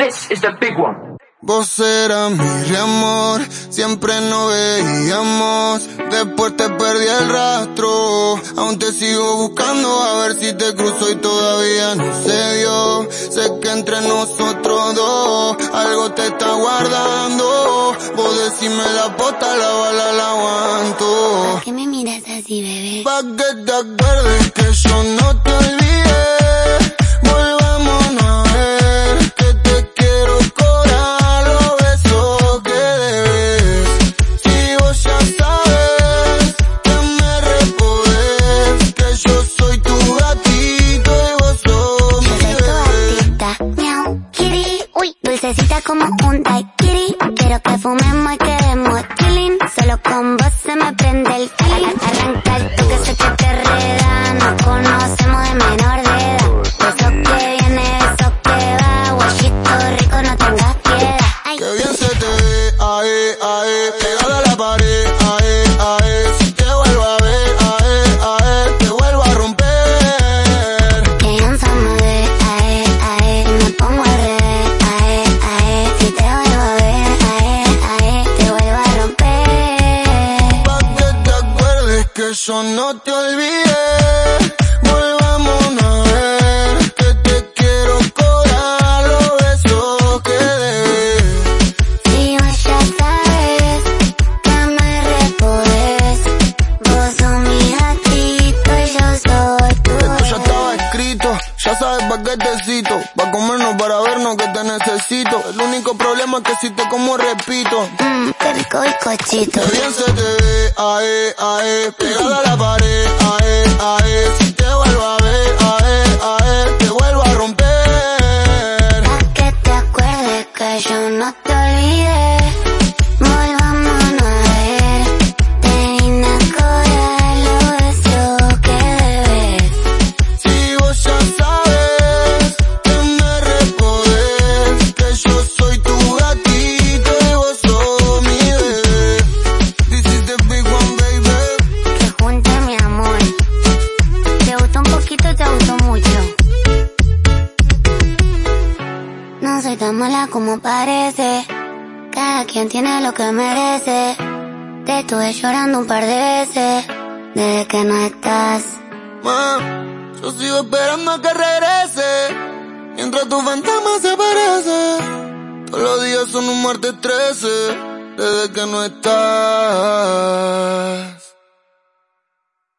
This is the big one. Vos eras mi amor, siempre nos veíamos, después te perdí el rastro, aún te sigo buscando a ver si te cruzo y todavía no se dio, sé que entre nosotros dos, algo te está guardando, vos decime la pota, la bala la aguanto. ¿Por qué me miras así, bebé? Pa' que te acuerdes que yo no te olvidé, dulcecita como un daiquiri. Yo no te olvidé. Volvamos sabes pa' comernos, para vernos que te necesito. El único problema es que si te como repito. Mmm, qué rico bizcochito. Que bien se te ve, ae, ae, pegada a la pared, ae, No soy tan mala como parece. Cada quien tiene lo que merece. Te estuve llorando un par de veces. Desde que no estás. Ma, yo sigo esperando a que regrese, mientras tu fantasma se aparece. Todos los días son un martes 13, desde que no estás.